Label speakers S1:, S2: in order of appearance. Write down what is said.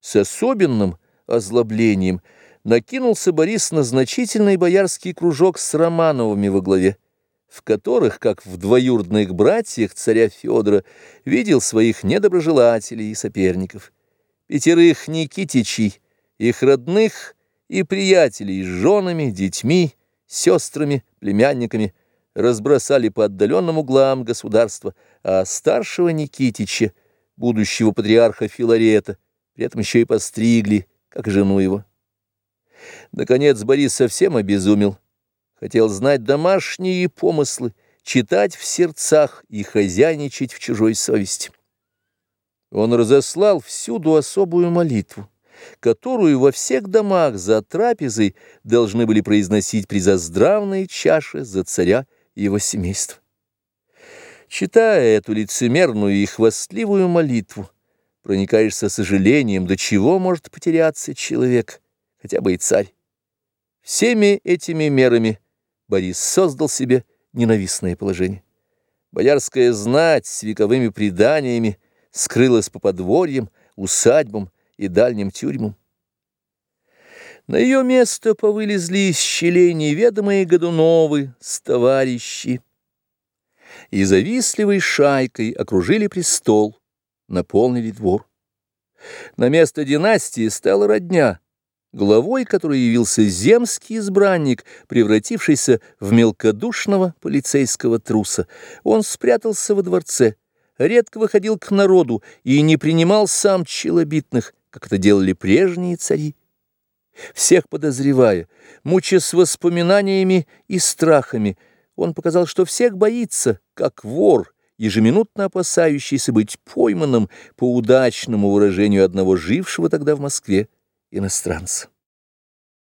S1: С особенным озлоблением накинулся Борис на значительный боярский кружок с Романовыми во главе, в которых, как в двоюродных братьях царя Федора, видел своих недоброжелателей и соперников. Пятерых Никитичей, их родных и приятелей с женами, детьми, сестрами, племянниками разбросали по отдаленным углам государства, а старшего Никитича, будущего патриарха Филарета, при этом еще и постригли, как жену его. Наконец Борис совсем обезумел, хотел знать домашние помыслы, читать в сердцах и хозяйничать в чужой совести. Он разослал всюду особую молитву, которую во всех домах за трапезой должны были произносить при заздравной чаше за царя и его семейство. Читая эту лицемерную и хвастливую молитву, проникаешься сожалением, до чего может потеряться человек, хотя бы и царь. Всеми этими мерами Борис создал себе ненавистное положение. Боярская знать с вековыми преданиями скрылась по подворьям, усадьбам и дальним тюрьмам. На ее место повылезли из щелей неведомые Годуновы с товарищи. И завистливой шайкой окружили престол, наполнили двор. На место династии стала родня, главой которой явился земский избранник, превратившийся в мелкодушного полицейского труса. Он спрятался во дворце, редко выходил к народу и не принимал сам челобитных, как это делали прежние цари. Всех подозревая, мучаясь воспоминаниями и страхами, он показал, что всех боится, как вор, ежеминутно опасающийся быть пойманным по удачному выражению одного жившего тогда в Москве иностранца.